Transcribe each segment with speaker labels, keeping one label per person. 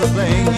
Speaker 1: a thing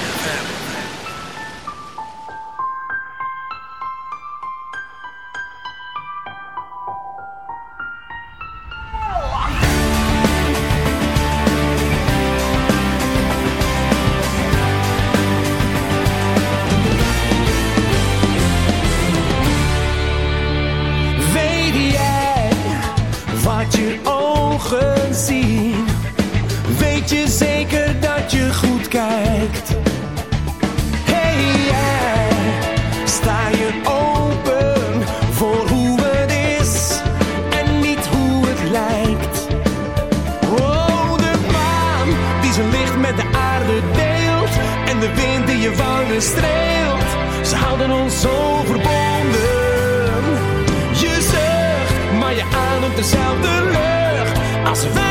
Speaker 2: dezelfde lucht als wij.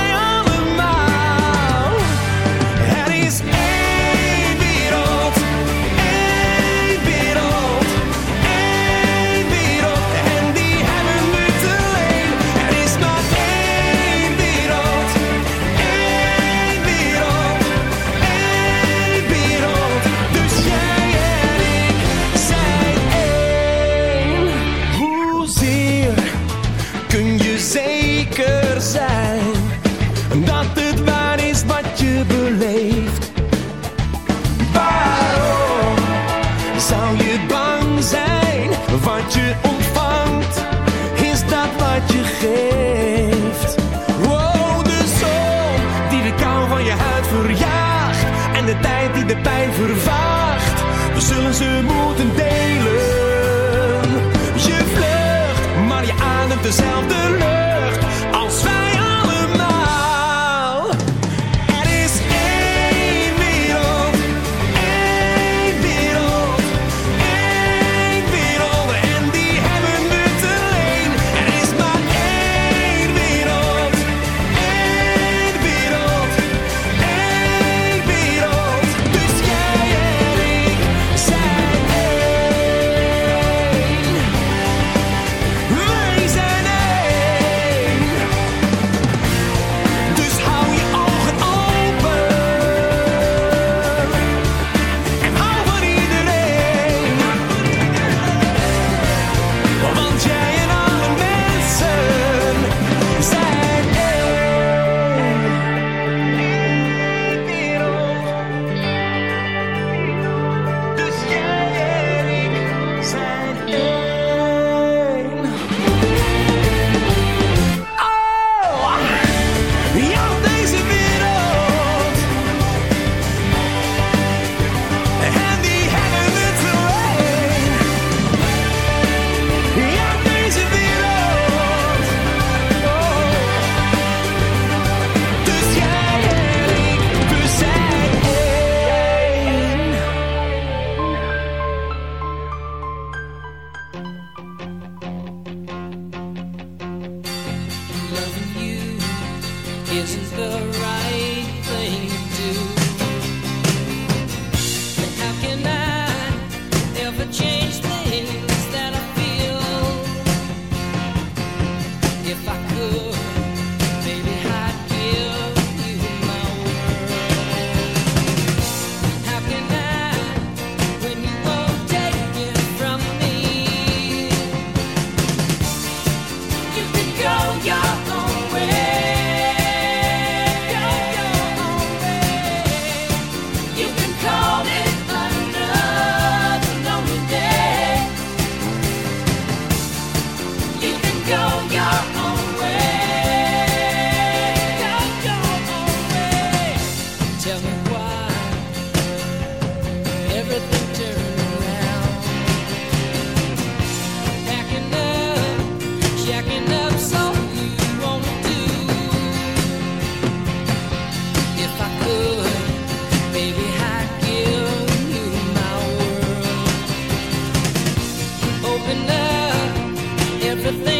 Speaker 3: everything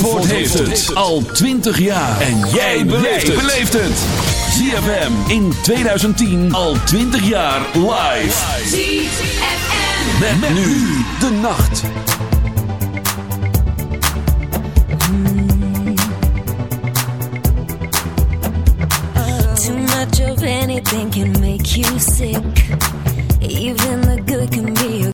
Speaker 3: Zandvoort heeft het al 20 jaar. En jij beleeft het. ZFM in 2010 al 20 jaar live.
Speaker 4: ZFM.
Speaker 3: Met, met nu de nacht.
Speaker 5: Too much of anything can make you sick. Even the good can be a